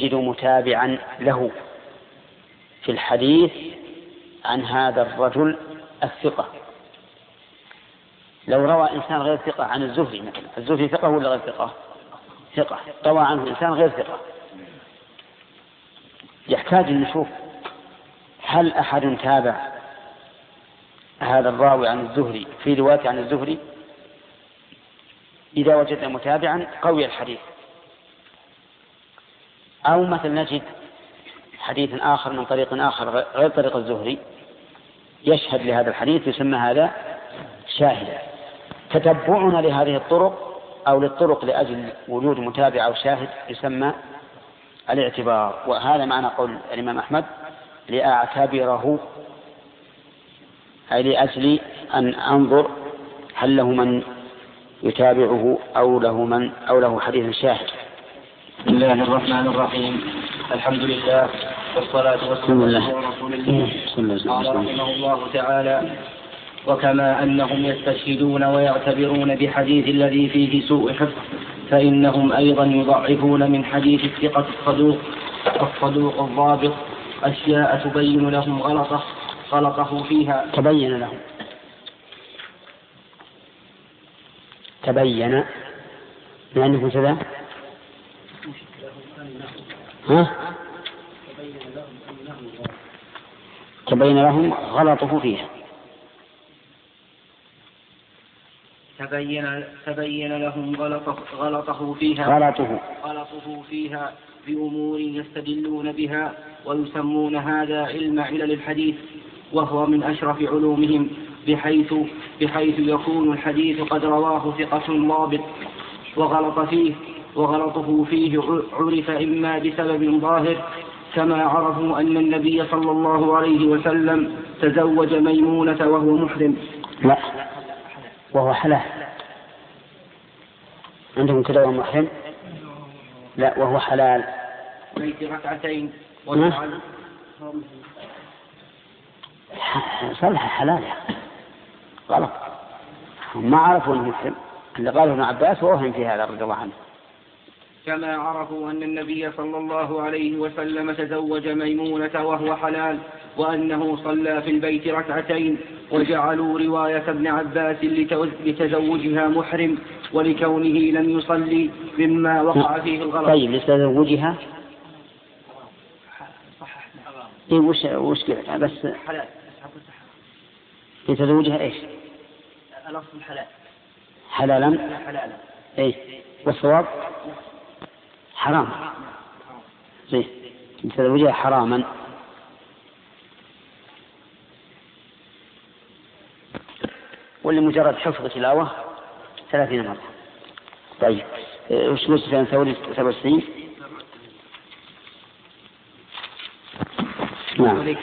يجد متابعا له. في الحديث عن هذا الرجل الثقة. لو روى إنسان غير ثقة عن الزهري مثلا الزهري ثقة ولا غير ثقة؟ ثقة. روى عنه إنسان غير ثقة. يحتاج أن نشوف هل أحد تابع هذا الراوي عن الزهري في رواية عن الزهري؟ إذا وجدنا متابعا قوي الحديث. أو مثلا نجد حديث آخر من طريق آخر غير طريق الزهري يشهد لهذا الحديث يسمى هذا شاهدا تتبعنا لهذه الطرق أو للطرق لأجل وجود متابع أو شاهد يسمى الاعتبار. وهذا معنى قول الإمام أحمد لأعتبره أي لأجل أن أنظر هل له من يتابعه أو له من أو له حديث شاهد. بسم الله الرحمن الرحيم. الحمد لله والصلاة والسلام على رسول الله. قال رحمه الله تعالى وكما أنهم يستشهدون ويعتبرون بحديث الذي فيه سوء حفظ فإنهم أيضا يضعفون من حديث الثقة الصدوق الصدوق الضابط أشياء تبين لهم غلطة غلطه فيها. تبين لهم. تبين. لأنه كذا؟ ها؟ تبين لهم غلطه فيها. تبين تبين لهم غلطه, غلطه فيها. غلطه. غلطه فيها بأمور يستدلون بها ويسمون هذا علم علل الحديث وهو من أشرف علومهم بحيث بحيث يكون الحديث قد رواه ثقة ضابط وغلط فيه. وغلطه فيه عرف إما بسبب ظاهر كما عرفوا أن النبي صلى الله عليه وسلم تزوج ميمونة وهو محرم. لا وهو حلال. عندهم كذا وهو محرم؟ لا وهو حلال. بيت ركعتين. صلح حلال غلط. ما عرفوا إنه محرم. اللي قاله ابن عباس ووهم في هذا رضي الله عنه. كما عرفوا أن النبي صلى الله عليه وسلم تزوج ميمونة وهو حلال وأنه صلى في البيت ركعتين وجعلوا رواية ابن عباس لتزوجها محرم ولكونه لم يصلي مما وقع فيه الغلط طيب لتزوجها؟ إيه وش وش بس حلال. لتزوجها إيش؟ الأصل حلال. حلالا؟ حلالا. إيه. والصواب؟ حرام. زين لتزوجها حراما. ولمجرد حفظ تلاوة ثلاثين مرة. طيب. وش قلت في ثوري 67 نعم.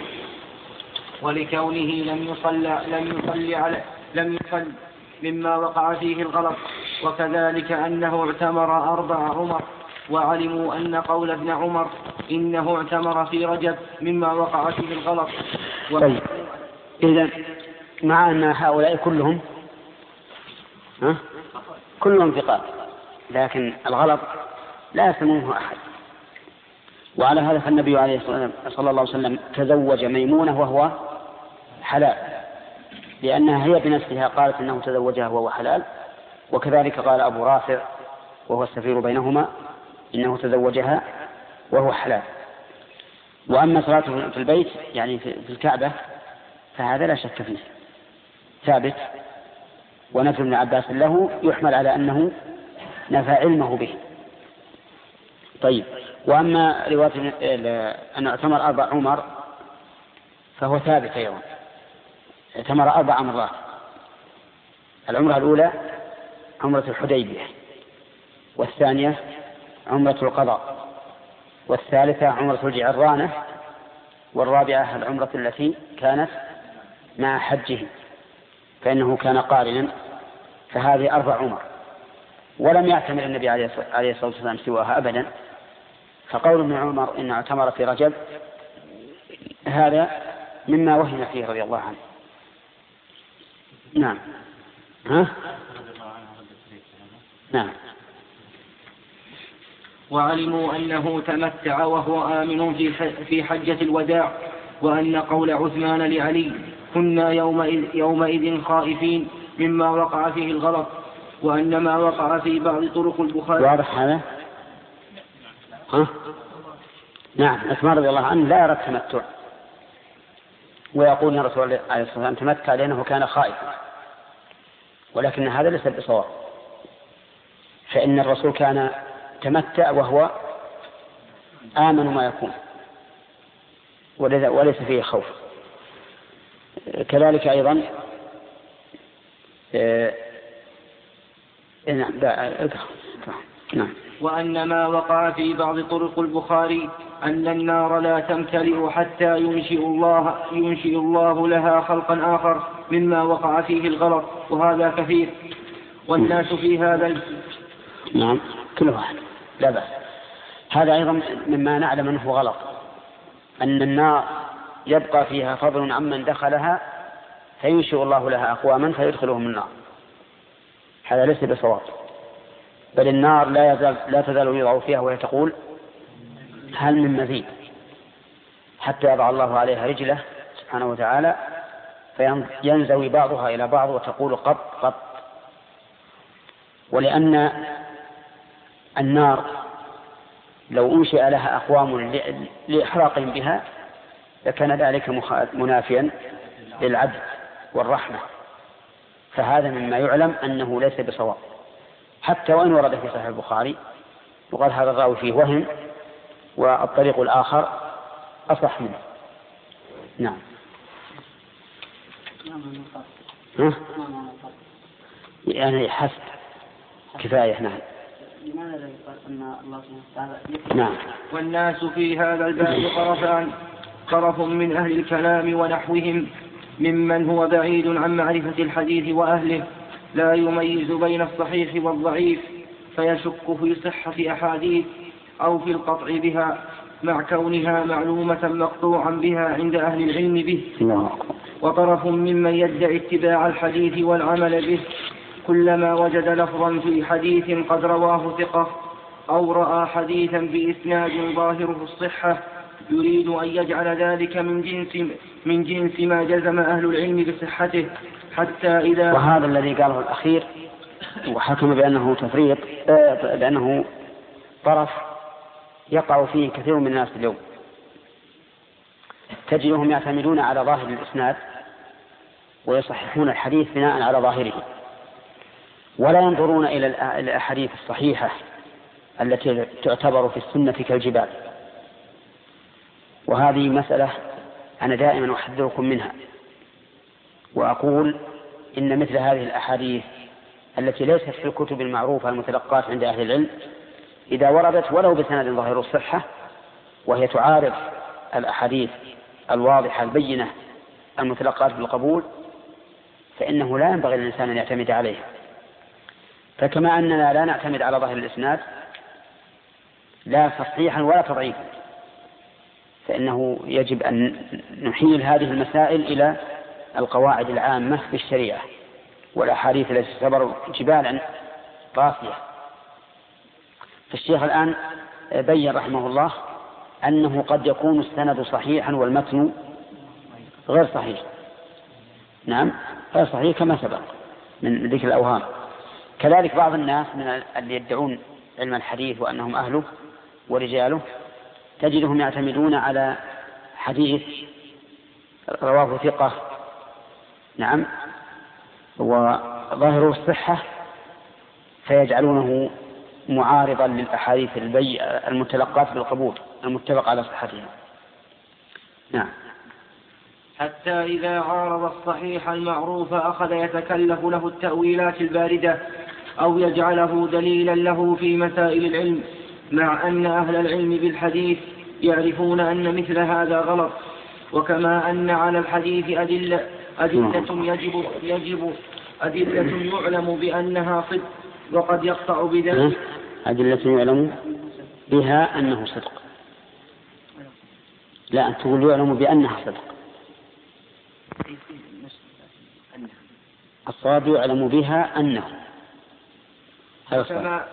ولكونه لم يصلى لم يصلي على لم يصل مما وقع فيه الغلط وكذلك أنه اعتمر أربع عمر. وعلموا أن قول ابن عمر إنه اعتمر في رجب مما وقع فيه الغلط. طيب. إذا مع أن هؤلاء كلهم ها؟ كلهم ثقات لكن الغلط لا يسمونه أحد. وعلى هذا فالنبي عليه الصلاة صلى الله عليه وسلم تزوج ميمونة وهو حلال. لأنها هي بنفسها قالت أنه تزوجها وهو حلال وكذلك قال أبو رافع وهو السفير بينهما إنه تزوجها وهو حلال. وأما صلاته في البيت يعني في الكعبة فهذا لا شك فيه. ثابت. ونفي ابن عباس له يحمل على أنه نفى علمه به. طيب. وأما رواية أن اعتمر أربع عمر فهو ثابت أيضا. اعتمر أربع مرات. العمرة الأولى عمرة الحديبية. والثانية عمرة القضاء والثالثة عمرة الجعرانة والرابعة العمرة التي كانت مع حجه فإنه كان قارنا فهذه أربع عمر ولم يعتمر النبي عليه الصلاة والسلام سواها أبدا فقول ابن عمر إن اعتمر في رجب هذا مما وهم فيه رضي الله عنه. نعم. ها؟ نعم. وعلموا أنه تمتع وهو آمن في في حجة الوداع وأن قول عثمان لعلي كنا يومئذ, يومئذ خائفين مما وقع فيه الغلط وأن ما وقع في بعض طرق البخاري واضح هذا؟ ها؟ نعم عثمان رضي الله عنه لا يرى التمتع ويقول يا رسول الله عليه الصلاة والسلام تمتع لأنه كان خائفا ولكن هذا ليس بصواب فإن الرسول كان تمتع وهو آمن ما يكون. وليس فيه خوف. كذلك أيضا آه، نعم نعم. وأن ما وقع في بعض طرق البخاري أن النار لا تمتلئ حتى ينشئ الله ينشئ الله لها خلقا آخر مما وقع فيه الغلط وهذا كثير. والناس في هذا نعم كل واحد. لا بأس. هذا أيضا مما نعلم أنه غلط. أن النار يبقى فيها فضل عمن دخلها فينشئ الله لها أقواما فيدخلهم النار. هذا ليس بصواب. بل النار لا يزال لا تزال يضع فيها وهي تقول هل من مزيد؟ حتى يضع الله عليها رجله سبحانه وتعالى فينزوي بعضها إلى بعض وتقول قط قط. ولأن النار. لو أنشئ لها أقوام لإحراقهم بها لكان ذلك منافيا للعدل والرحمة. فهذا مما يعلم أنه ليس بصواب. حتى وإن ورد في صحيح البخاري وقال هذا الراوي فيه وهم والطريق الآخر أصح منه. نعم؟ يعني حسب. كفاية نعم. لماذا لا يقال أن الله سبحانه وتعالى نعم. والناس في هذا الباب طرفان طرف من أهل الكلام ونحوهم ممن هو بعيد عن معرفة الحديث وأهله لا يميز بين الصحيح والضعيف فيشك في صحة أحاديث أو في القطع بها مع كونها معلومة مقطوعا بها عند أهل العلم به. وطرف ممن يدعي اتباع الحديث والعمل به. كلما وجد لفظا في حديث قد رواه ثقة أو رأى حديثا بإسناد ظاهره الصحة يريد أن يجعل ذلك من جنس من جنس ما جزم أهل العلم بصحته حتى إذا وهذا الذي قاله الأخير وحكم بأنه تفريط آه، بأنه طرف يقع فيه كثير من الناس اليوم. تجدهم يعتمدون على ظاهر الإسناد ويصححون الحديث بناء على ظاهره. ولا ينظرون إلى الأحاديث الصحيحة التي تعتبر في السنة كالجبال. وهذه مسألة أنا دائما أحذركم منها. وأقول إن مثل هذه الأحاديث التي ليست في الكتب المعروفة المتلقاة عند أهل العلم إذا وردت ولو بسند ظاهر الصحة وهي تعارض الأحاديث الواضحة البينة المتلقاة بالقبول فإنه لا ينبغي للإنسان أن يعتمد عليها. فكما أننا لا نعتمد على ظاهر الإسناد لا تصحيحا ولا تضعيفا فإنه يجب أن نحيل هذه المسائل إلى القواعد العامة في الشريعة والأحاديث التي تعتبر جبالا راسية فالشيخ الآن بين رحمه الله أنه قد يكون السند صحيحا والمتن غير صحيح. نعم غير صحيح كما سبق من ذكر الأوهام. كذلك بعض الناس من اللي يدعون علم الحديث وأنهم أهله ورجاله تجدهم يعتمدون على حديث رواه ثقة. نعم. وظاهره الصحة فيجعلونه معارضا للأحاديث المتلقاة بالقبول المتفق على صحتها نعم. حتى إذا عارض الصحيح المعروف أخذ يتكلف له التأويلات الباردة. أو يجعله دليلا له في مسائل العلم مع أن أهل العلم بالحديث يعرفون أن مثل هذا غلط وكما أن على الحديث أدلة أدلة يجب يجب أدلة يعلم بأنها صدق وقد يقطع بذلك. أدلة يعلم بها أنه صدق. لا تقول يعلم بأنها صدق. الصواب يعلم بها أنه. كما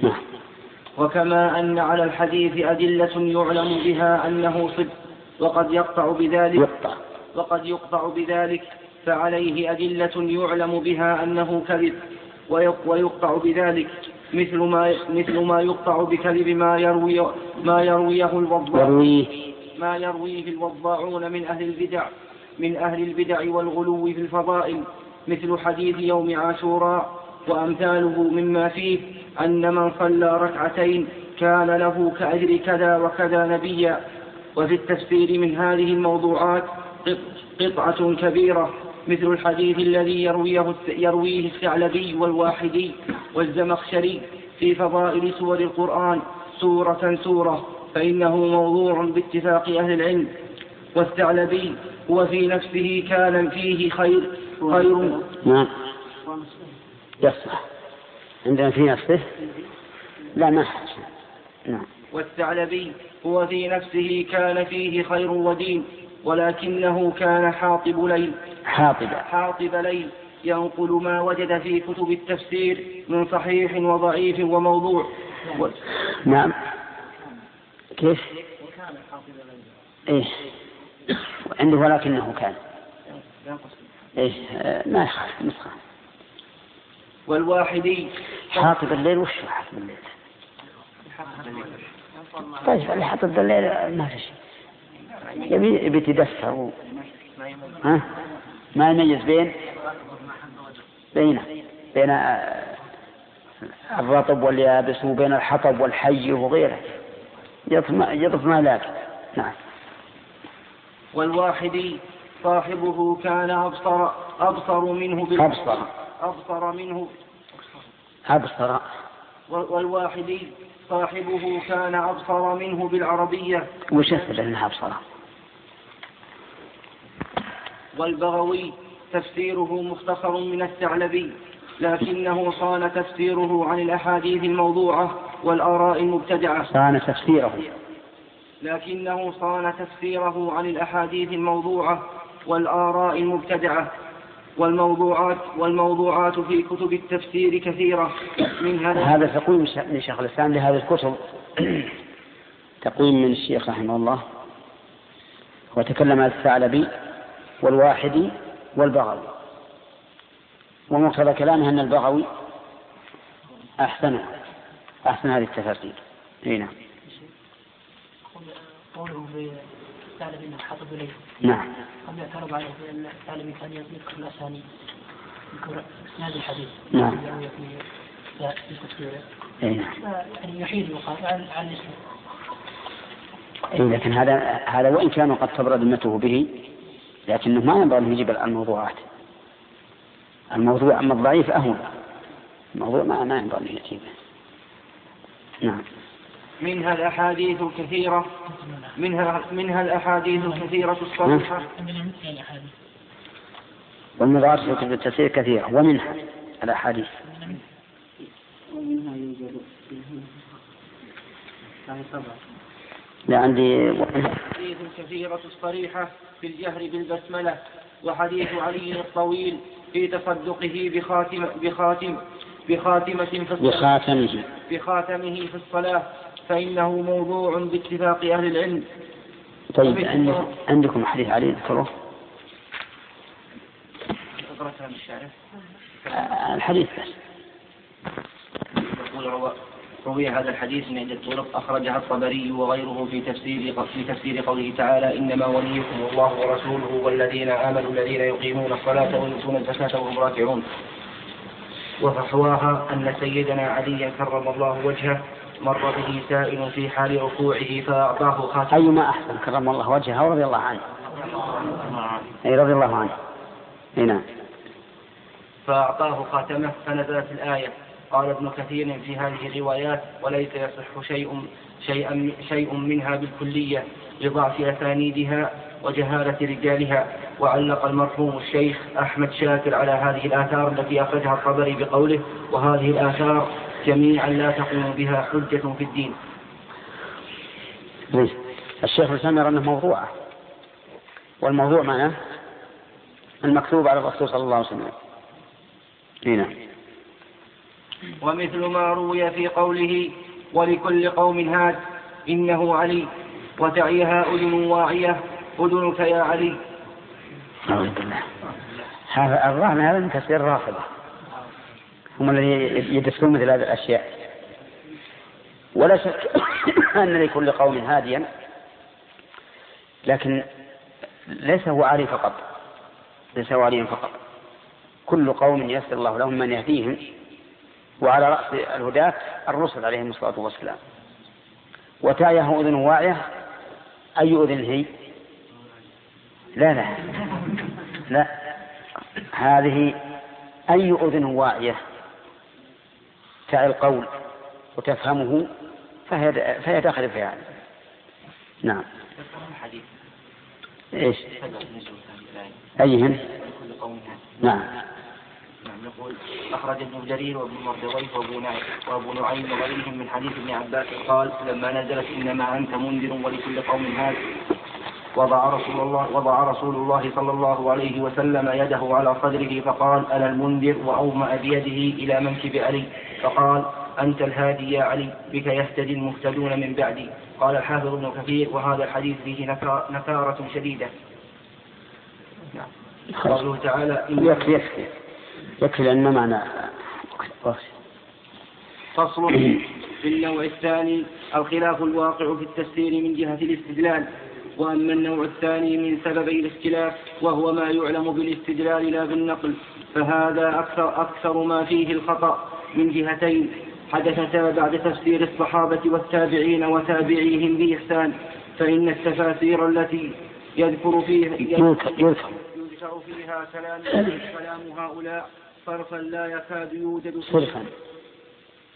نعم. وكما أن على الحديث أدلة يعلم بها أنه صدق وقد يقطع بذلك يقطع. وقد يقطع بذلك فعليه أدلة يعلم بها أنه كذب ويق- ويقطع بذلك مثل ما مثل ما يقطع بكذب ما يروي ما يرويه الوضاع ما يرويه الوضاعون من أهل البدع. من أهل البدع والغلو في الفضائل مثل حديث يوم عاشوراء وأمثاله مما فيه أن من صلى ركعتين كان له كأجر كذا وكذا نبيا. وفي التفسير من هذه الموضوعات قط- قطعة كبيرة مثل الحديث الذي يرويه يرويه الثعلبي والواحدي والزمخشري في فضائل سور القرآن سورة سورة فإنه موضوع باتفاق أهل العلم. والثعلبي هو في نفسه كان فيه خير خير. نعم. يصلح. عندنا في نفسه؟ لا ما نعم. والثعلبي هو في نفسه كان فيه خير ودين ولكنه كان حاطب ليل. حاطبة حاطب ليل ينقل ما وجد في كتب التفسير من صحيح وضعيف وموضوع. و- نعم. كيف؟ إيه. عنده ولكنه كان. إيه آه، ما يخالف نسخة والواحدي. حاطب الليل وش حاطب الليل؟ طيب اللي حاطب الليل ما في شيء. يبي يبي يتدثر. ها؟ ما يميز بين؟ بين بين آه، الرطب واليابس وبين الحطب والحي وغيره. يطف ما يطف ما لاقي نعم. والواحدي صاحبه كان أبصر أبصر منه أبصر. أبصر منه. أبصر. والواحدي صاحبه كان أبصر منه بالعربية. وش يثبت أنها أبصر؟ والبغوي تفسيره مختصر من الثعلبي لكنه صان تفسيره عن الأحاديث الموضوعة والآراء المبتدعة. صان تفسيره. لكنه صان تفسيره عن الأحاديث الموضوعة والآراء المبتدعة والموضوعات والموضوعات في كتب التفسير كثيرة منها هذا تقويم من شيخ الإسلام لهذه الكتب. تقويم من الشيخ رحمه الله. وتكلم الثعلبي والواحدي والبغوي. ومقتضى كلامه أن البغوي أحسنه. أحسن هذه التفاسير. نعم. قوله في الثعلبي إنه حاطب إليه. نعم. قد اعترض عليه بان الثعلبي كان يذكر الاسانيد يذكر اسناد الحديث. نعم. اي نعم. يعني يقال عن عن إيه لكن هذا هذا وإن كان قد تبرد ذمته به لكنه ما ينبغي أن يجيب الموضوعات. الموضوع أما الضعيف أهون. الموضوع ما ما ينبغي أن يأتي به نعم. منها الأحاديث الكثيرة منها منها الأحاديث الكثيرة الصحيحة. والمضاعفات في كتب التفسير كثيرة ومنها الأحاديث. لا عندي ومنها الأحاديث الكثيرة الصريحة في الجهر بالبسملة وحديث علي الطويل في تصدقه بخاتم بخاتم بخاتمة في الصلاة. بخاتمه. بخاتمه في الصلاة. فإنه موضوع باتفاق أهل العلم. طيب عندكم عندكم حديث علي آه، الحديث بس. يقول روي هذا الحديث من عدة طرق. أخرجها الطبري وغيره في تفسير في تفسير قوله تعالى إنما وليكم الله ورسوله والذين آمنوا الذين يقيمون الصلاة ويؤتون الزكاة وهم راكعون. وفحواها أن سيدنا عليا كرم الله وجهه مر به سائل في حال ركوعه فأعطاه خاتم أيما أحسن كرم الله وجهه ورضي الله عنه. أي رضي الله عنه. أي نعم. فأعطاه خاتمة فنزلت الآية. قال ابن كثير في هذه الروايات وليس يصح شيء شيئا شيء منها بالكلية لضعف أسانيدها وجهالة رجالها. وعلق المرحوم الشيخ أحمد شاكر على هذه الآثار التي أخرجها الطبري بقوله وهذه الآثار جميعا لا تقوم بها حجة في الدين. زين. الشيخ الإسلام يرى أنه موضوعة والموضوع معناه المكتوب على الرسول صلى الله عليه وسلم. اي نعم. ومثل ما روي في قوله ولكل قوم هاد إنه علي وتعيها أذن واعية أذنك يا علي. أعوذ بالله. هذا الرهن هذا من تفسير الرافضة. هم الذين يدرسون مثل هذه الأشياء. ولا شك أن لكل قوم هاديا لكن ليس هو علي فقط. ليس هو علي فقط. كل قوم يسر الله لهم من يهديهم وعلى رأس الهداة الرسل عليهم الصلاة والسلام. وتاية أذن واعية أي أذن هي؟ لا لا. لا. هذه أي أذن واعية؟ تعي القول وتفهمه فهي فهي داخل في هذا نعم إيش؟ أيهن؟ نعم نعم يقول أخرج ابن جرير وابن مردويه وأبو نعيم وأبو نعيم وغيرهم من حديث ابن عباس قال لما نزلت إنما أنت منذر ولكل قوم هاد وضع رسول الله وضع رسول الله صلى الله عليه وسلم يده على صدره فقال أنا المنذر؟ وأومأ بيده إلى منكب علي فقال أنت الهادي يا علي بك يهتدي المهتدون من بعدي. قال الحافظ ابن كثير وهذا الحديث فيه نكارة شديدة. نعم قوله تعالى يكفي يكفي يكفي لأن ما معنى فصل في النوع الثاني الخلاف الواقع في التفسير من جهة الاستدلال. وأما النوع الثاني من سببي الاختلاف وهو ما يعلم بالاستدلال لا بالنقل فهذا أكثر, أكثر ما فيه الخطأ من جهتين حدثتا بعد تفسير الصحابة والتابعين وتابعيهم بإحسان فإن التفاسير التي يذكر فيها يذكر فيها كلام كلام هؤلاء صرفا لا يكاد يوجد صرفا.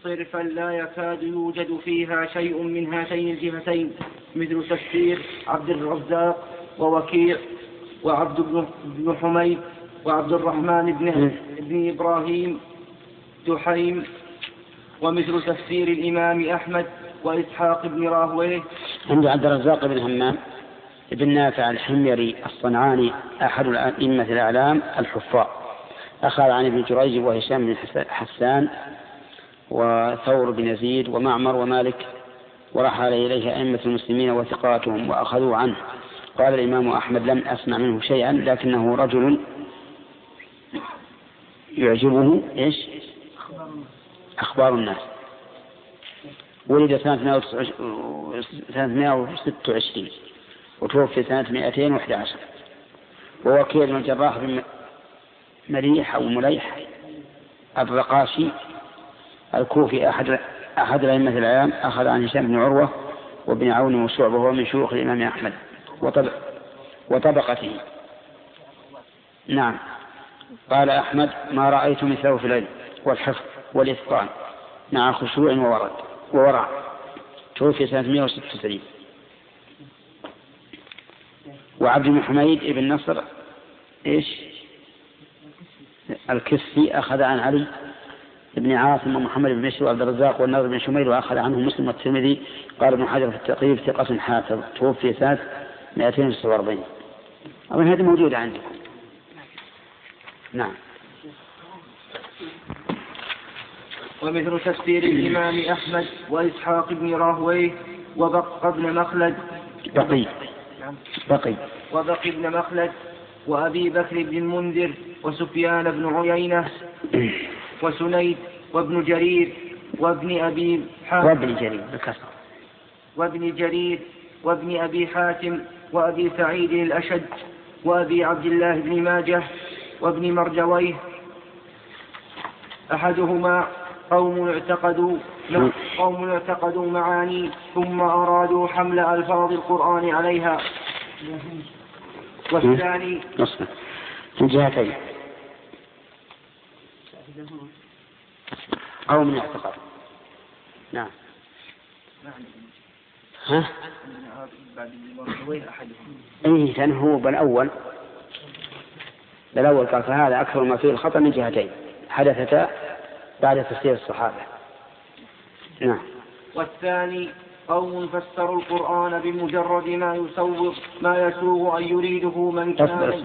صرفا لا يكاد يوجد فيها شيء من هاتين الجهتين مثل تفسير عبد الرزاق ووكيع وعبد بن حميد وعبد الرحمن بن, بن إبراهيم دحيم ومثل تفسير الإمام أحمد وإسحاق بن راهويه. عند عبد الرزاق بن همام بن نافع الحميري الصنعاني أحد الأئمة الأعلام الحفاظ. أخذ عن ابن جريج وهشام بن حسان وثور بن يزيد ومعمر ومالك ورحل إليه أئمة المسلمين وثقاتهم وأخذوا عنه. قال الإمام أحمد لم أسمع منه شيئا لكنه رجل يعجبه إيش؟ أخبار الناس. ولد سنة 126 وتوفي سنة 211 ووكيل بن الجراح بن مليح أو مليح الرقاشي الكوفي أحد أحد الأئمة الأعلام أخذ عن هشام بن عروة وابن عون وشعبة وهو من شيوخ الإمام أحمد وطبق وطبقته. نعم. قال أحمد ما رأيت مثله في العلم والحفظ والإتقان مع خشوع وورد وورع. توفي سنة 196 وعبد بن حميد بن نصر إيش؟ الكسي أخذ عن علي بن عاصم ومحمد بن بشر وعبد الرزاق والنضر بن شميل وأخذ عنه مسلم والترمذي قال ابن حجر في التقريب ثقة حافظ توفي سنة 246 أظن هذه موجودة عندكم. نعم. ومثل تفسير الإمام أحمد وإسحاق بن راهويه وبق بن مخلد. بقي. بقي. وبقي بن مخلد وأبي بكر بن المنذر وسفيان بن عيينة. وسنيد وابن جرير وابن أبي حاتم. وابن جرير بكسر وابن جرير وابن أبي حاتم وأبي سعيد الأشد وأبي عبد الله بن ماجه وابن مرجويه. أحدهما قوم اعتقدوا قوم اعتقدوا معاني ثم أرادوا حمل ألفاظ القرآن عليها. والثاني في جهتين. قوم اعتقد نعم. ها؟ إيه لأنه هو الأول الأول قال فهذا أكثر ما فيه الخطأ من جهتين حدثتا بعد تفسير الصحابة. نعم. والثاني قوم فسروا القرآن بمجرد ما يسوغ ما يسوغ أن يريده من كان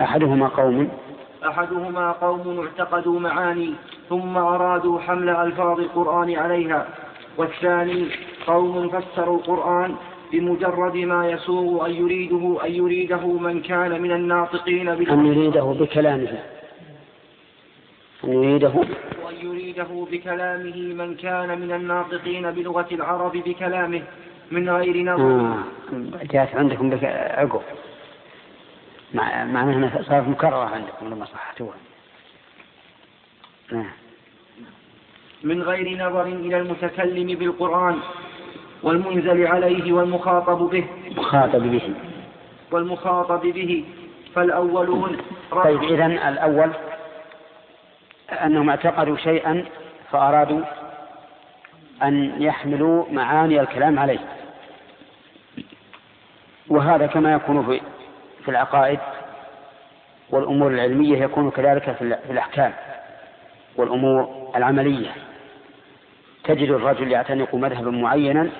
أحدهما قوم أحدهما قوم اعتقدوا معاني ثم أرادوا حمل ألفاظ القرآن عليها. والثاني قوم فسروا القرآن بمجرد ما يسوغ أن يريده أن يريده من كان من الناطقين أن يريده بكلامه. أن يريده وأن يريده بكلامه من كان من الناطقين بلغة العرب بكلامه من غير نظر. آه. جاءت عندكم بك عقب. مع معناها أنها صارت مكررة عندكم لما صححتوها. نعم. من غير نظر إلى المتكلم بالقرآن والمنزل عليه والمخاطب به. مخاطب به. والمخاطب به. فالأولون طيب إذا الأول أنهم اعتقدوا شيئا فأرادوا أن يحملوا معاني الكلام عليه. وهذا كما يكون في في العقائد والأمور العلمية يكون كذلك في الأحكام والأمور العملية. تجد الرجل يعتنق مذهبا معينا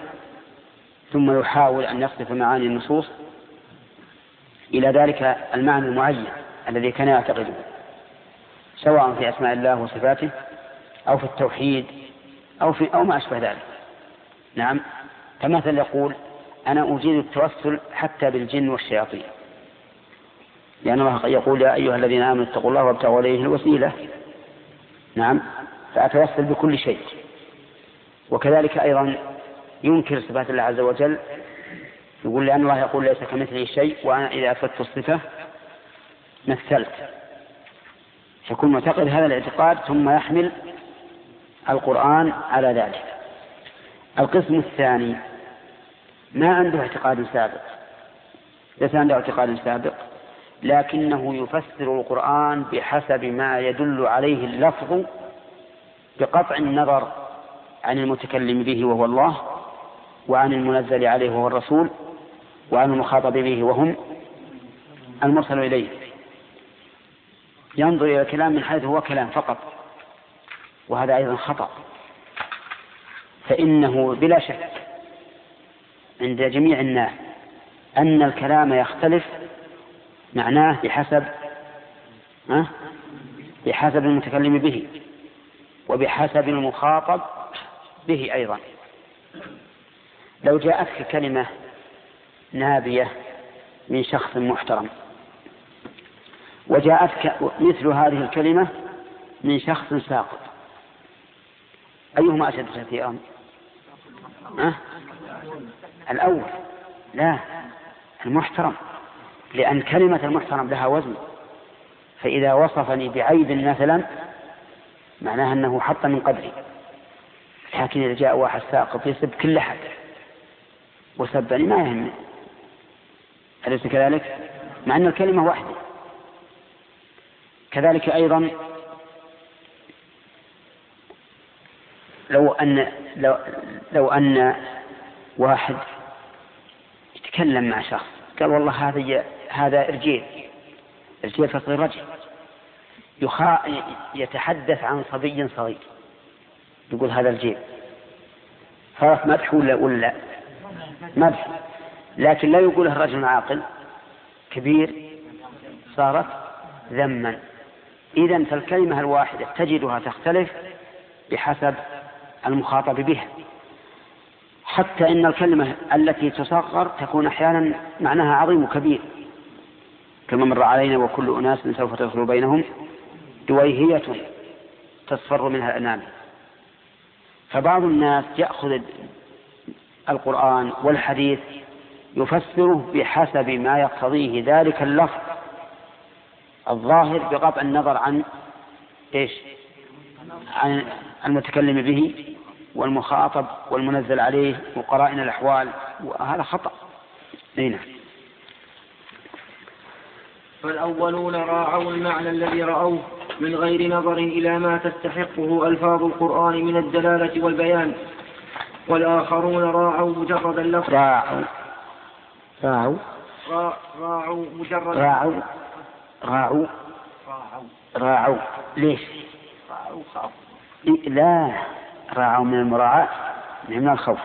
ثم يحاول أن يصرف معاني النصوص إلى ذلك المعنى المعين الذي كان يعتقده سواء في أسماء الله وصفاته أو في التوحيد أو في أو ما أشبه ذلك. نعم. كمثل يقول أنا أجيد التوسل حتى بالجن والشياطين. لأن الله يقول يا أيها الذين آمنوا اتقوا الله وابتغوا إليه الوسيلة. نعم. فأتوسل بكل شيء. وكذلك أيضا ينكر صفات الله عز وجل. يقول لأن الله يقول ليس كمثله شيء وأنا إذا أثبت الصفة مثلت. يكون معتقد هذا الاعتقاد ثم يحمل القرآن على ذلك. القسم الثاني ما عنده اعتقاد سابق. ليس عنده اعتقاد سابق. لكنه يفسر القرآن بحسب ما يدل عليه اللفظ بقطع النظر عن المتكلم به وهو الله وعن المنزل عليه وهو الرسول وعن المخاطب به وهم المرسل إليه. ينظر إلى الكلام من حيث هو كلام فقط وهذا أيضا خطأ. فإنه بلا شك عند جميع الناس أن الكلام يختلف معناه بحسب بحسب المتكلم به وبحسب المخاطب به أيضا لو جاءتك كلمة نابية من شخص محترم وجاءتك مثل هذه الكلمة من شخص ساقط أيهما أشد تأثيرا؟ أه؟ الأول لا المحترم لأن كلمة المحترم لها وزن. فإذا وصفني بعيب مثلا معناها أنه حط من قدري لكن إذا جاء واحد ساقط يسب كل أحد. وسبني ما يهمني. أليس كذلك؟ مع أن الكلمة واحدة. كذلك أيضا لو أن لو, لو أن واحد يتكلم مع شخص قال والله هذا هذا إرجيل إرجيل فصل رجل يخا يتحدث عن صبي صغير يقول هذا الجيل. صارت مدح ولا ولا؟ مدح. لكن لا يقولها الرجل عاقل كبير صارت ذما. إذا فالكلمة الواحدة تجدها تختلف بحسب المخاطب بها. حتى إن الكلمة التي تصغر تكون أحيانا معناها عظيم وكبير. كما مر علينا وكل أناس سوف تدخل بينهم دويهية تصفر منها الأنامل فبعض الناس يأخذ القرآن والحديث يفسره بحسب ما يقتضيه ذلك اللفظ الظاهر بقطع النظر عن إيش؟ عن المتكلم به والمخاطب والمنزل عليه وقرائن الأحوال وهذا خطأ. أي نعم. فالأولون راعوا المعنى الذي رأوه من غير نظر إلى ما تستحقه ألفاظ القرآن من الدلالة والبيان. والآخرون راعوا مجرد اللفظ. راعوا. راعوا. راعوا مجرد راعوا. راعوا. راعوا. راعوا. ليش؟ راعوا خافوا لا. راعوا من المراعاة من الخوف.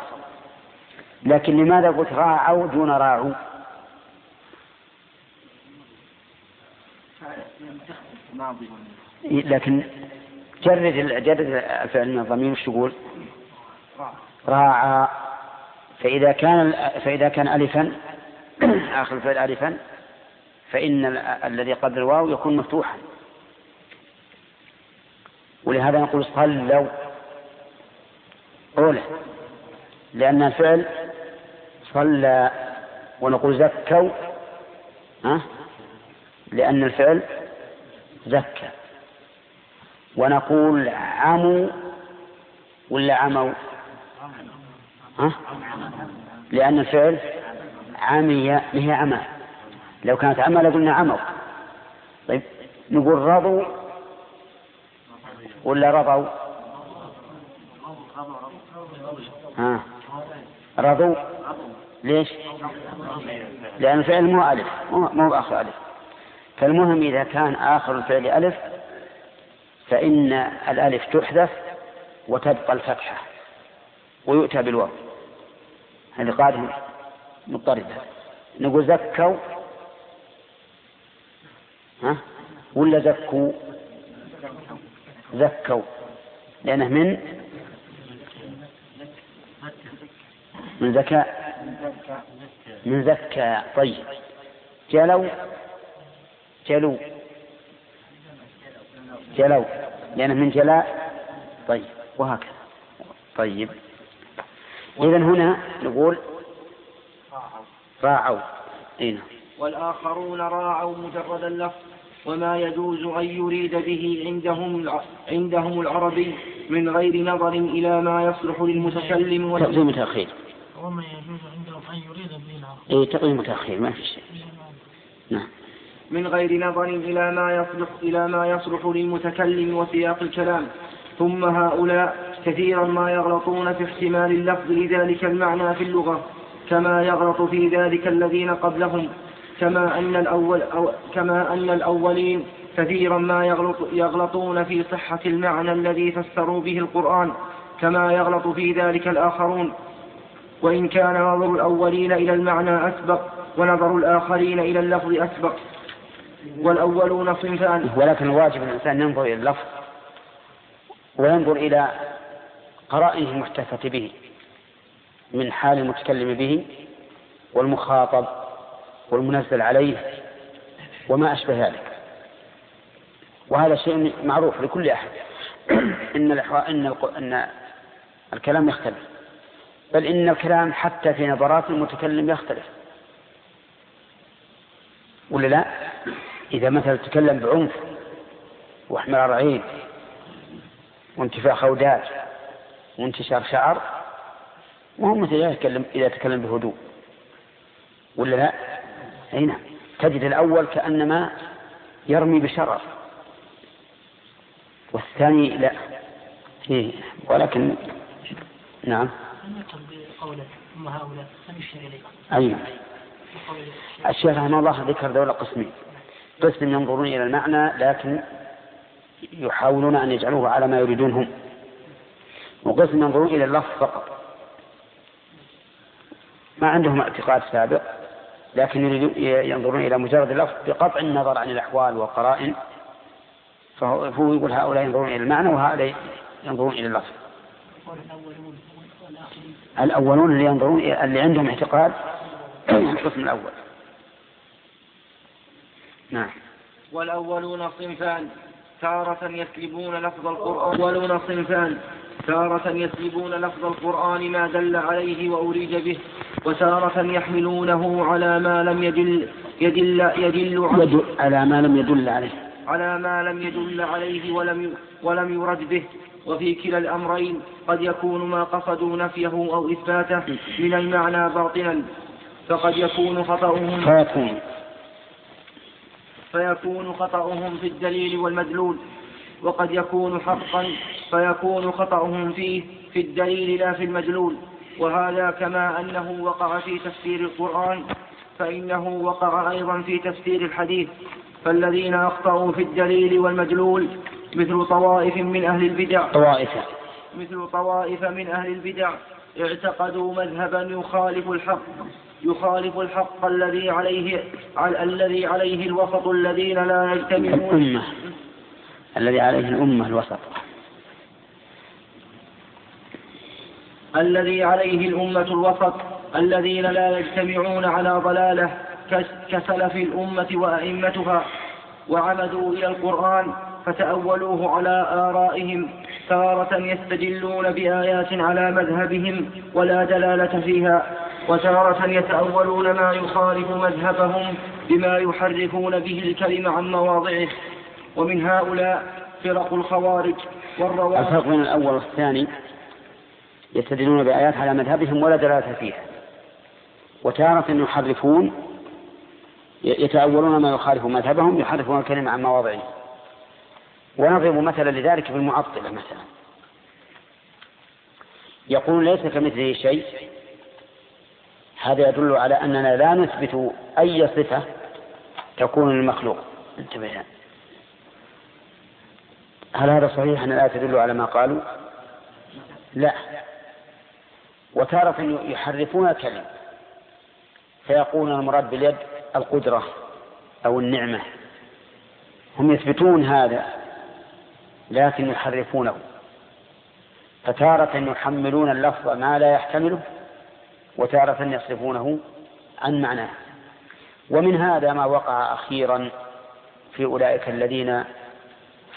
لكن لماذا قلت راعوا دون راعوا؟ لكن جرد جرد الفعل من الضمير وش يقول؟ راعى. فإذا كان فإذا كان ألفا آخر الفعل ألفا فإن الذي قبل الواو يكون مفتوحا. ولهذا نقول صلوا. أولى. لأن الفعل صلى ونقول زكوا ها؟ لأن الفعل زكى. ونقول عموا ولا عموا؟ ها؟ لأن الفعل عمي ما هي عمى. لو كانت عمى لقلنا عموا. طيب نقول رضوا ولا رضوا؟ ها؟ رضوا. ليش؟ لأن الفعل مو ألف مو آخر ألف. فالمهم إذا كان آخر الفعل ألف فإن الألف تحذف وتبقى الفتحة ويؤتى بالواو. هذه قاعدة مضطردة. نقول زكوا. ها؟ ولا زكوا؟ زكوا. لأنه من؟ من زكاء. من زكى طيب. جلوا جلوا جلوا لأنه من جلاء. طيب. وهكذا. طيب. إذا هنا نقول راعوا. إيه نعم. والآخرون راعوا مجرد اللفظ وما يجوز أن يريد به عندهم عندهم العربي من غير نظر إلى ما يصلح للمتكلم تقديم تأخير وما يجوز عندهم أن يريد به العربي. إيه تقديم تأخير ما في شيء. نعم. من غير نظر إلى ما يصلح إلى ما يصلح للمتكلم وسياق الكلام. ثم هؤلاء كثيرا ما يغلطون في احتمال اللفظ لذلك المعنى في اللغة كما يغلط في ذلك الذين قبلهم كما أن الأول أو كما أن الأولين كثيرا ما يغلط يغلطون في صحة المعنى الذي فسروا به القرآن كما يغلط في ذلك الآخرون. وإن كان نظر الأولين إلى المعنى أسبق ونظر الآخرين إلى اللفظ أسبق. والأولون صنفان. ولكن الواجب الإنسان ينظر إلى اللفظ وينظر إلى قرائنه المحتفة به من حال المتكلم به والمخاطب والمنزل عليه وما أشبه ذلك. وهذا شيء معروف لكل أحد. إن إن أن الكلام يختلف. بل إن الكلام حتى في نظرات المتكلم يختلف. ولا لا؟ إذا مثلا تكلم بعنف واحمرار عين وانتفاخ أوداج وانتشار شعر ما هو مثل يتكلم إذا تكلم بهدوء. ولا لا؟ أي نعم. تجد الأول كأنما يرمي بشرر. والثاني لا. إيه. ولكن نعم. بقوله ثم هؤلاء فنشر إليه أي نعم الشيخ رحمه الله ذكر دولة قسمين قسم ينظرون إلى المعنى لكن يحاولون أن يجعلوه على ما يريدون هم وقسم ينظرون إلى اللفظ فقط. ما عندهم اعتقاد سابق لكن ينظرون إلى مجرد اللفظ بقطع النظر عن الأحوال والقرائن. فهو يقول هؤلاء ينظرون إلى المعنى وهؤلاء ينظرون إلى اللفظ. الأولون اللي ينظرون اللي عندهم اعتقاد القسم الأول. نعم. والأولون صنفان تارة يسلبون لفظ القرآن والأولون صنفان تارة يسلبون لفظ القرآن ما دل عليه وأريد به وتارة يحملونه على ما لم يدل يدل يدل عليه. على ما لم يدل عليه. على ما لم يدل عليه ولم ولم يرد به. وفي كلا الأمرين قد يكون ما قصدوا نفيه أو إثباته من المعنى باطلا فقد يكون خطأهم. فيكون فيكون خطأهم في الدليل والمدلول وقد يكون حقا فيكون خطأهم فيه في الدليل لا في المدلول. وهذا كما أنه وقع في تفسير القرآن فإنه وقع أيضا في تفسير الحديث. فالذين أخطأوا في الدليل والمدلول مثل طوائف من أهل البدع طوائف. مثل طوائف من أهل البدع اعتقدوا مذهبا يخالف الحق. يخالف الحق الذي عليه على الذي عليه الوسط الذين لا يجتمعون. الأمة. الذي عليه الأمة الوسط. الذي عليه الأمة الوسط الذين لا يجتمعون على ضلاله كسلف الأمة وأئمتها وعمدوا إلى القرآن فتأولوه على آرائهم تارة يستدلون بآيات على مذهبهم ولا دلالة فيها وتارة يتأولون ما يخالف مذهبهم بما يحرفون به الكلم عن مواضعه. ومن هؤلاء فرق الخوارج والروافض الفرق بين الأول والثاني يستدلون بآيات على مذهبهم ولا دلالة فيها. وتارة يحرفون يتأولون ما يخالف مذهبهم يحرفون الكلمة عن مواضعه. ونضرب مثلا لذلك في المعطلة مثلا. يقول ليس كمثله شيء. هذا يدل على أننا لا نثبت أي صفة تكون للمخلوق. انتبه هل هذا صحيح أن لا تدل على ما قالوا؟ لا. وتارة يحرفون الكلم فيقولون المراد باليد القدرة أو النعمة. هم يثبتون هذا. لكن يحرفونه. فتارة يحملون اللفظ ما لا يحتمله وتارة يصرفونه عن معناه. ومن هذا ما وقع أخيرا في أولئك الذين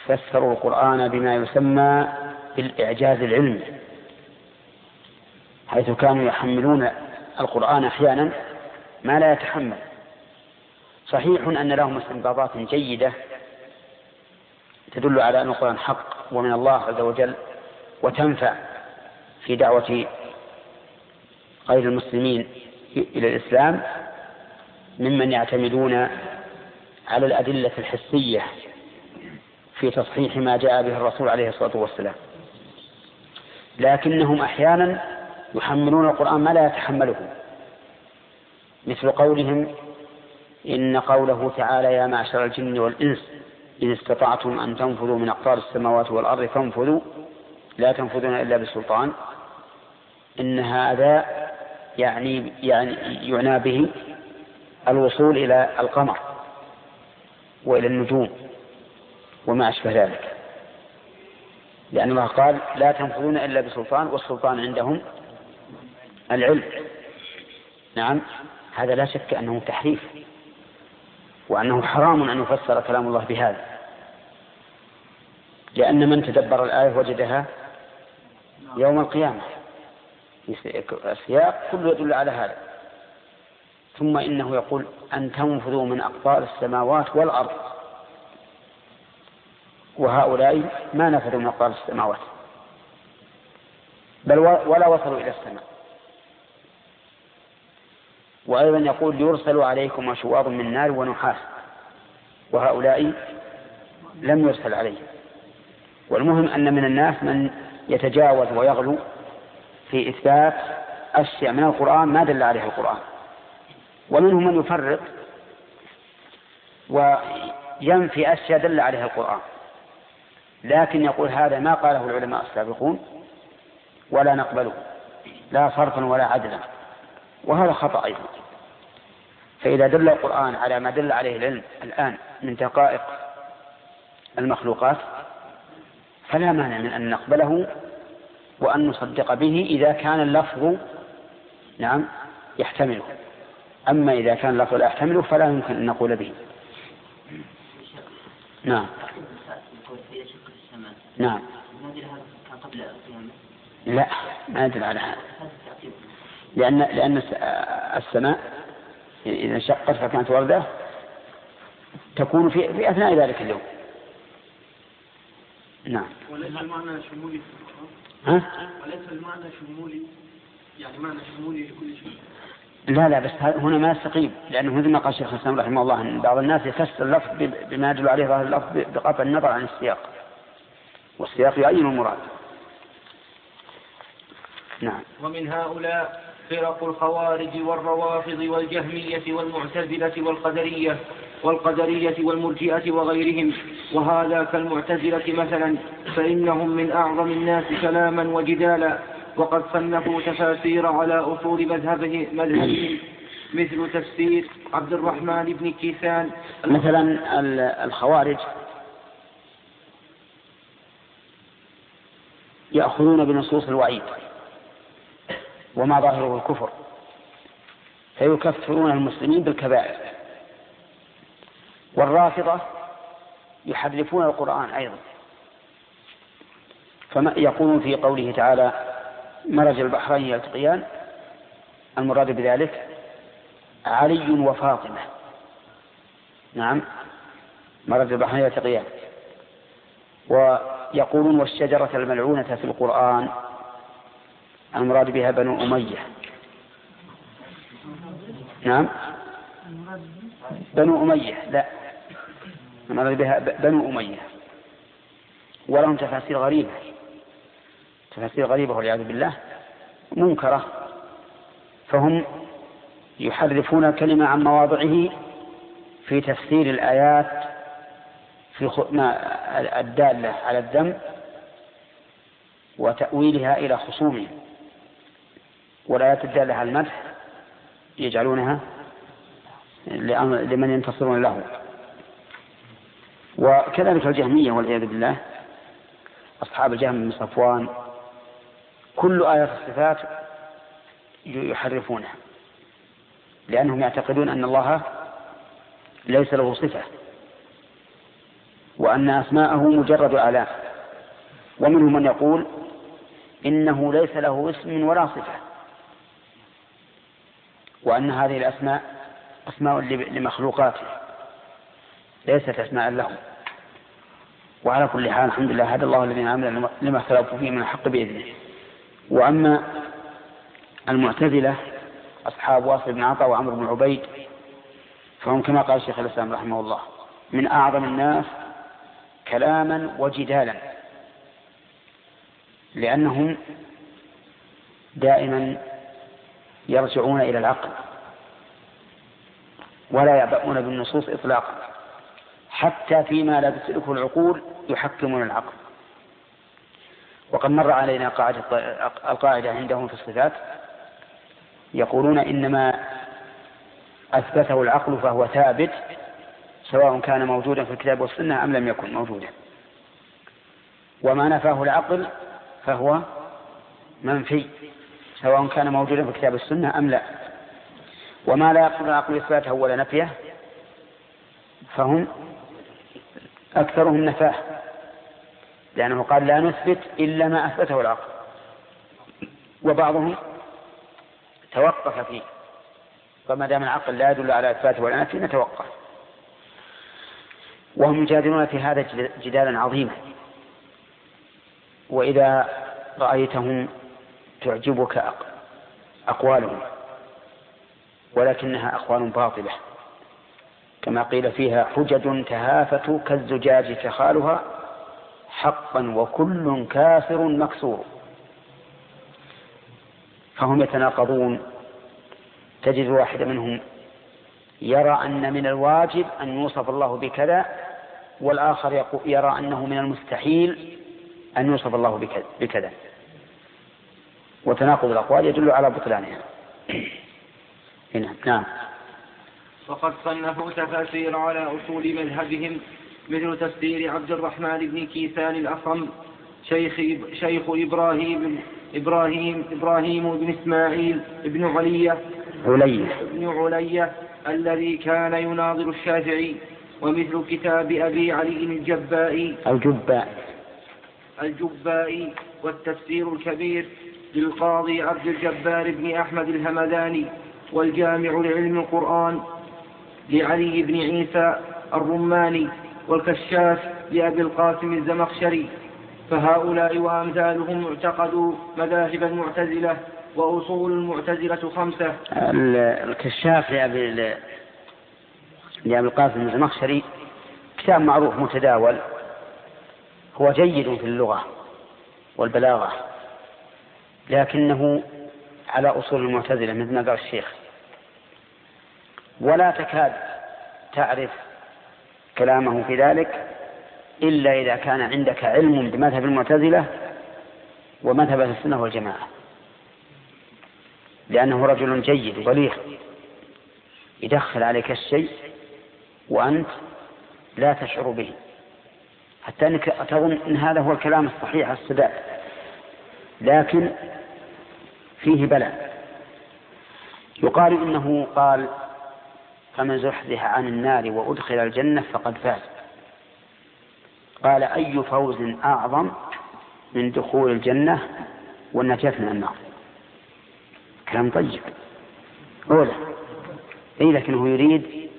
فسروا القرآن بما يسمى بالإعجاز العلمي حيث كانوا يحملون القرآن أحيانا ما لا يتحمل. صحيح أن لهم استنباطات جيدة تدل على أن القرآن حق ومن الله عز وجل وتنفع في دعوة غير المسلمين إلى الإسلام ممن يعتمدون على الأدلة الحسية في تصحيح ما جاء به الرسول عليه الصلاة والسلام. لكنهم أحيانا يحملون القرآن ما لا يتحمله. مثل قولهم إن قوله تعالى يا معشر الجن والإنس إن استطعتم أن تنفذوا من أقطار السماوات والأرض فانفذوا لا تنفذون إلا بسلطان. إن هذا يعني يعني يعنى به الوصول إلى القمر وإلى النجوم وما أشبه ذلك. لأن الله قال لا تنفذون إلا بسلطان والسلطان عندهم العلم. نعم هذا لا شك أنه تحريف وأنه حرام أن يفسر كلام الله بهذا. لأن من تدبر الآية وجدها يوم القيامة. السياق كله يدل على هذا. ثم إنه يقول أن تنفذوا من أقطار السماوات والأرض. وهؤلاء ما نفذوا من أقطار السماوات. بل ولا وصلوا إلى السماء. وأيضا يقول يرسل عليكم شواظ من نار ونحاس. وهؤلاء لم يرسل عليهم. والمهم أن من الناس من يتجاوز ويغلو في إثبات أشياء من القرآن ما دل عليه القرآن. ومنهم من يفرق وينفي أشياء دل عليها القرآن. لكن يقول هذا ما قاله العلماء السابقون ولا نقبله لا صرفا ولا عدلا. وهذا خطأ أيضا. فإذا دل القرآن على ما دل عليه العلم الآن من دقائق المخلوقات فلا مانع من أن نقبله وأن نصدق به إذا كان اللفظ نعم يحتمله. أما إذا كان اللفظ لا يحتمله فلا يمكن أن نقول به. نعم. نعم. لا ما يدل على هذا. لأن لأن السماء إذا انشقت فكانت وردة تكون في في أثناء ذلك اليوم. نعم. وليس المعنى شمولي. ها؟ وليس المعنى شمولي. يعني معنى شمولي لكل شيء. لا لا بس هنا ما يستقيم لأنه مثل ما قال الشيخ الإسلام رحمه الله أن بعض الناس يفسر اللفظ بما يدل عليه ظاهر اللفظ بقطع النظر عن السياق. والسياق يعين المراد. نعم. ومن هؤلاء فرق الخوارج والروافض والجهمية والمعتزلة والقدرية والقدرية والمرجئة وغيرهم. وهذا كالمعتزلة مثلا فإنهم من أعظم الناس كلاما وجدالا. وقد صنفوا تفاسير على أصول مذهبه مذهبهم مثل تفسير عبد الرحمن بن كيسان. مثلا الخوارج يأخذون بنصوص الوعيد. وما ظاهره الكفر. فيكفرون المسلمين بالكبائر. والرافضة يحرفون القرآن أيضا. فما يقولون في قوله تعالى مرج البحرين يلتقيان المراد بذلك علي وفاطمة. نعم مرج البحرين يلتقيان. ويقولون والشجرة الملعونة في القرآن المراد بها بنو أمية. نعم. بنو أمية لا. المراد بها بنو أمية. ولهم تفاسير غريبة. تفاسير غريبة والعياذ بالله. منكرة. فهم يحرفون كلمة عن مواضعه في تفسير الآيات في الدالة على الذم وتأويلها إلى خصومهم. والآيات الدالة على المدح يجعلونها لمن ينتصرون له. وكذلك الجهمية والعياذ بالله أصحاب الجهم بن صفوان كل آيات الصفات يحرفونها لأنهم يعتقدون أن الله ليس له صفة وأن أسماءه مجرد آلام ومنهم من يقول إنه ليس له اسم ولا صفة. وأن هذه الأسماء أسماء لمخلوقاته ليست أسماء له وعلى كل حال الحمد لله هدى الله الذين آمنوا لما اختلفوا فيه من الحق بإذنه. وأما المعتزلة أصحاب واصل بن عطاء وعمرو بن عبيد فهم كما قال الشيخ الإسلام رحمه الله من أعظم الناس كلاما وجدالا لأنهم دائما يرجعون إلى العقل ولا يعبؤون بالنصوص إطلاقا. حتى فيما لا تسلكه العقول يحكمون العقل. وقد مر علينا قاعدة القاعدة عندهم في الصفات يقولون إنما أثبته العقل فهو ثابت سواء كان موجودا في الكتاب والسنة أم لم يكن موجودا. وما نفاه العقل فهو منفي. سواء كان موجودا في كتاب السنة أم لا. وما لا يقصد العقل إثباته ولا نفيه فهم أكثرهم نفاه لأنه قال لا نثبت إلا ما أثبته العقل. وبعضهم توقف فيه. فما دام العقل لا يدل على إثباته ولا نفيه نتوقف. وهم يجادلون في هذا جدالا عظيما. وإذا رأيتهم تعجبك أقوالهم ولكنها أقوال باطلة. كما قيل فيها حجج تهافت كالزجاج فخالها حقا وكل كافر مكسور. فهم يتناقضون. تجد واحد منهم يرى أن من الواجب أن يوصف الله بكذا والآخر يرى أنه من المستحيل أن يوصف الله بكذا. وتناقض الأقوال يدل على بطلانها. هنا نعم. وقد صنفوا تفاسير على أصول مذهبهم مثل تفسير عبد الرحمن بن كيسان الأصم شيخ شيخ إبراهيم إبراهيم إبراهيم بن إسماعيل بن علية علية. بن علية الذي كان يناظر الشافعي ومثل كتاب أبي علي الجبائي. الجباء الجبائي والتفسير الكبير للقاضي عبد الجبار بن أحمد الهمداني والجامع لعلم القرآن لعلي بن عيسى الرماني والكشاف لأبي القاسم الزمخشري فهؤلاء وأمثالهم اعتقدوا مذاهب المعتزلة وأصول المعتزلة خمسة. الكشاف لأبي لأبي القاسم الزمخشري كتاب معروف متداول هو جيد في اللغة والبلاغة. لكنه على أصول المعتزلة مثل ما قال الشيخ. ولا تكاد تعرف كلامه في ذلك إلا إذا كان عندك علم بمذهب المعتزلة ومذهب السنة والجماعة. لأنه رجل جيد بليغ يدخل عليك الشيء وأنت لا تشعر به. حتى أنك تظن أن هذا هو الكلام الصحيح السداد لكن فيه بلاء يقال إنه قال فمن زحزح عن النار وأدخل الجنة فقد فاز. قال أي فوز أعظم من دخول الجنة والنجاة من النار؟ كلام طيب. أولى أي لكنه يريد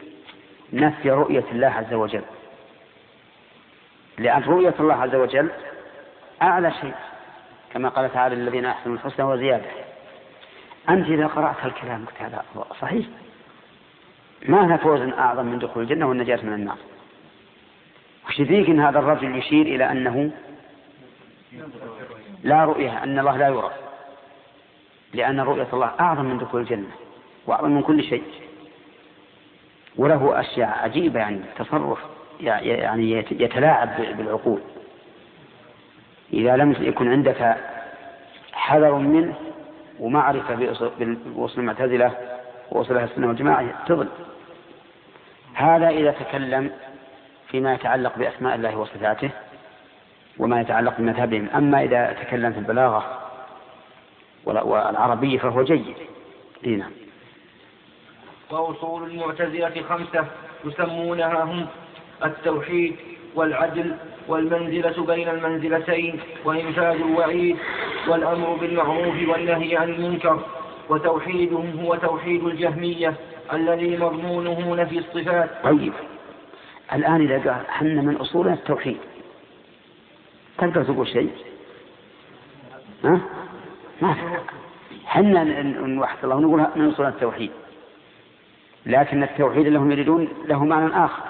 نفي رؤية الله عز وجل. لأن رؤية الله عز وجل أعلى شيء كما قال تعالى الذين أحسنوا الحسنى وزيادة. أنت إذا قرأت الكلام قلت هذا صحيح. ما هنا فوز أعظم من دخول الجنة والنجاة من النار. وش أن هذا الرجل يشير إلى أنه لا رؤية أن الله لا يرى لأن رؤية الله أعظم من دخول الجنة وأعظم من كل شيء. وله أشياء عجيبة يعني تصرف يعني يتلاعب بالعقول. إذا لم يكن عندك حذر منه ومعرفة بوصل المعتزلة ووصل أهل السنة والجماعة تضل هذا إذا تكلم فيما يتعلق بأسماء الله وصفاته وما يتعلق بمذهبهم. أما إذا تكلم في البلاغة والعربية فهو جيد. نعم. وأصول المعتزلة خمسة يسمونها هم التوحيد والعدل والمنزلة بين المنزلتين وإنفاذ الوعيد والأمر بالمعروف والنهي عن المنكر. وتوحيدهم هو توحيد الجهمية الذي مضمونه نفي الصفات. طيب. الآن إذا قال حنا من أصولنا التوحيد تقدر تقول شيء؟ ها؟ ما حنا نوحد الله ونقول من أصولنا التوحيد. لكن التوحيد اللي هم يريدون له معنى آخر.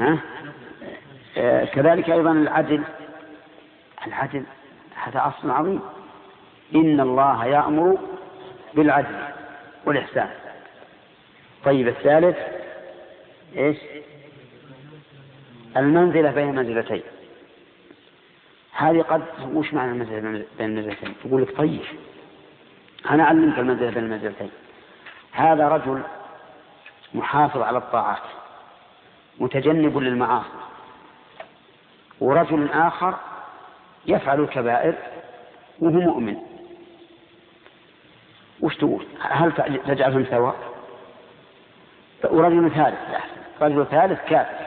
ها؟ آه، كذلك أيضا العدل. العدل هذا أصل عظيم. إن الله يأمر بالعدل والإحسان. طيب الثالث إيش؟ المنزلة بين منزلتين. هذه قد وش معنى المنزلة بين المنزلتين يقول لك طيب. أنا أعلمك المنزلة بين المنزلتين هذا رجل محافظ على الطاعات. متجنب للمعاصي. ورجل آخر يفعل الكبائر وهو مؤمن. وش تقول؟ هل تجعلهم سواء؟ ورجل ثالث رجل ثالث كافر.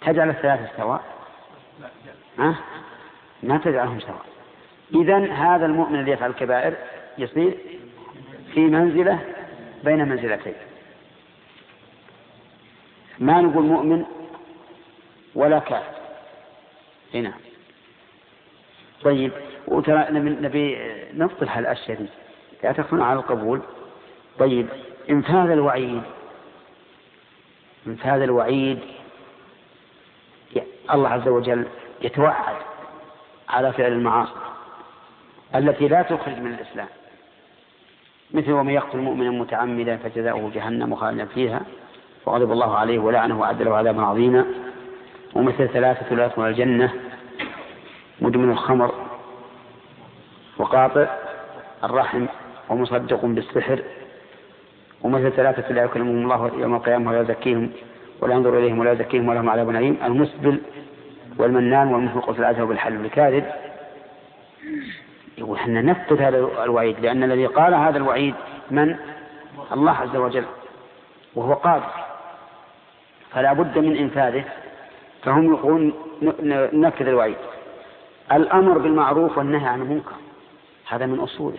تجعل الثلاثة سواء؟ ها؟ ما تجعلهم سواء. إذا هذا المؤمن الذي يفعل الكبائر يصير في منزلة بين منزلتين. ما نقول مؤمن ولا كافر. هنا طيب وترى نبي نفصل هالأشياء دي. لا تكون على القبول. طيب إنفاذ الوعيد. إنفاذ الوعيد الله عز وجل يتوعد على فعل المعاصي التي لا تخرج من الإسلام. مثل ومن يقتل مؤمنا متعمدا فجزاؤه جهنم خالدا فيها. وغضب الله عليه ولعنه وأعد له عذابا عظيما. ومثل ثلاثة لا يدخلون الجنة مدمن الخمر وقاطع الرحم ومصدق بالسحر. ومثل ثلاثة لا يكلمهم الله يوم القيامة ولا يزكيهم ولا ينظر إليهم ولا يزكيهم ولهم عذاب أليم. المسبل والمنان والمفرق في العزة بالحل والكاذب. يقول إحنا نثبت هذا الوعيد لأن الذي قال هذا الوعيد من؟ الله عز وجل وهو قادر. فلا بد من إنفاذه فهم يقولون ننفذ الوعيد. الأمر بالمعروف والنهي عن المنكر هذا من أصوله.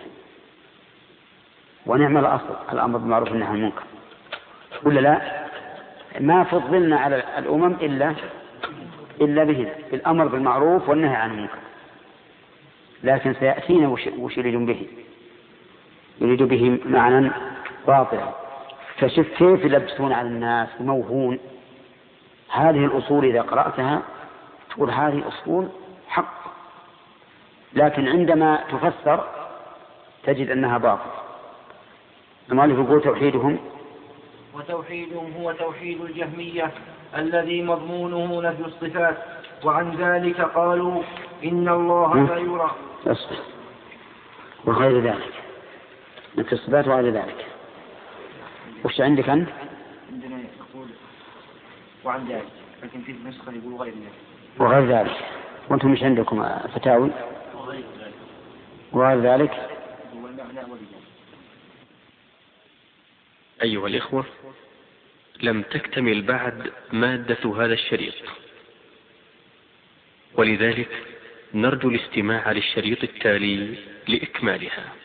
ونعم الأصل الأمر بالمعروف والنهي عن المنكر. ولا لا؟ ما فضلنا على الأمم إلا إلا به بالأمر بالمعروف والنهي عن المنكر. لكن سيأتينا وش يريد به. يريد به معنى باطلا فشوف كيف يلبسون على الناس موهون هذه الأصول إذا قرأتها تقول هذه أصول حق. لكن عندما تفسر تجد أنها باطل. المؤلف يقول توحيدهم وتوحيدهم هو توحيد الجهمية الذي مضمونه نفي الصفات وعن ذلك قالوا إن الله لا يرى. أصبر. وغير ذلك. نفي الصفات وغير ذلك. وش عندك أنت؟ عندنا يقول وعن ذلك. لكن في نسخة يقول غير ذلك. وغير ذلك. وأنتم مش عندكم فتاوي؟ وغير ذلك. أيها الإخوة لم تكتمل بعد مادة هذا الشريط. ولذلك نرجو الاستماع للشريط التالي لإكمالها.